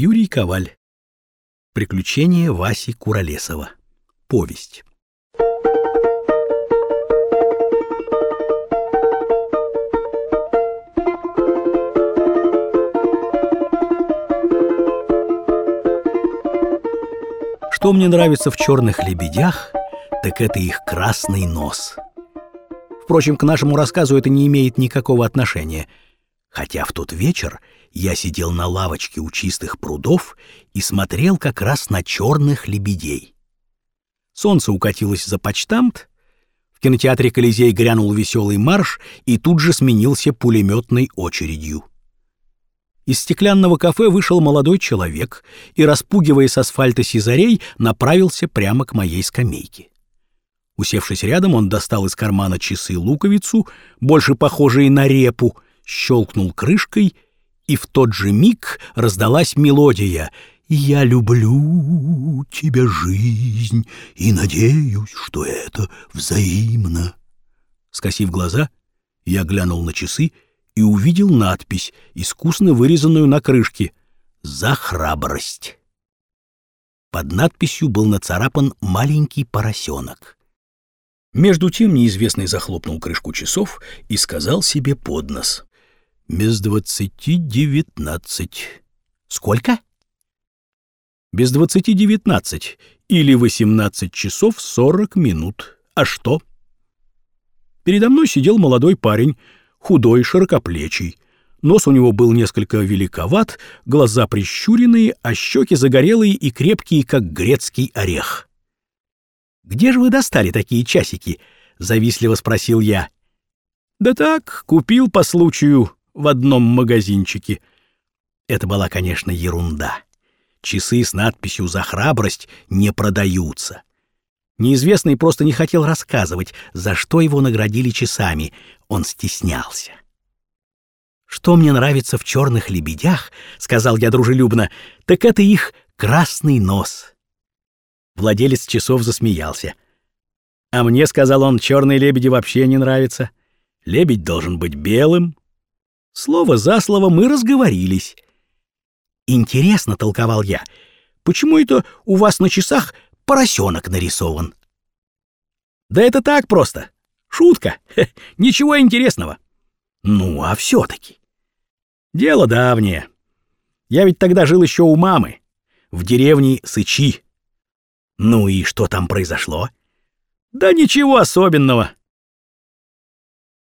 Юрий Коваль. Приключения Васи Куролесова. Повесть. Что мне нравится в черных лебедях, так это их красный нос. Впрочем, к нашему рассказу это не имеет никакого отношения. Хотя в тот вечер я сидел на лавочке у чистых прудов и смотрел как раз на черных лебедей. Солнце укатилось за почтамт, в кинотеатре «Колизей» грянул веселый марш и тут же сменился пулеметной очередью. Из стеклянного кафе вышел молодой человек и, распугивая с асфальта сизарей, направился прямо к моей скамейке. Усевшись рядом, он достал из кармана часы-луковицу, больше похожие на репу, щелкнул крышкой, и в тот же миг раздалась мелодия «Я люблю тебя, жизнь, и надеюсь, что это взаимно». Скосив глаза, я глянул на часы и увидел надпись, искусно вырезанную на крышке «За храбрость». Под надписью был нацарапан маленький поросенок. Между тем неизвестный захлопнул крышку часов и сказал себе под нос. «Без двадцати девятнадцать». «Сколько?» «Без двадцати девятнадцать, или восемнадцать часов сорок минут. А что?» Передо мной сидел молодой парень, худой, широкоплечий. Нос у него был несколько великоват, глаза прищуренные, а щеки загорелые и крепкие, как грецкий орех. «Где же вы достали такие часики?» — завистливо спросил я. «Да так, купил по случаю в одном магазинчике». Это была, конечно, ерунда. Часы с надписью «За храбрость» не продаются. Неизвестный просто не хотел рассказывать, за что его наградили часами. Он стеснялся. «Что мне нравится в черных лебедях, — сказал я дружелюбно, — так это их красный нос». Владелец часов засмеялся. «А мне, — сказал он, — черные лебеди вообще не нравятся. Лебедь должен быть белым». Слово за слово мы разговорились. «Интересно, — толковал я, — почему это у вас на часах поросенок нарисован. Да это так просто. Шутка. ничего интересного. Ну, а все-таки. Дело давнее. Я ведь тогда жил еще у мамы, в деревне Сычи. Ну и что там произошло? Да ничего особенного.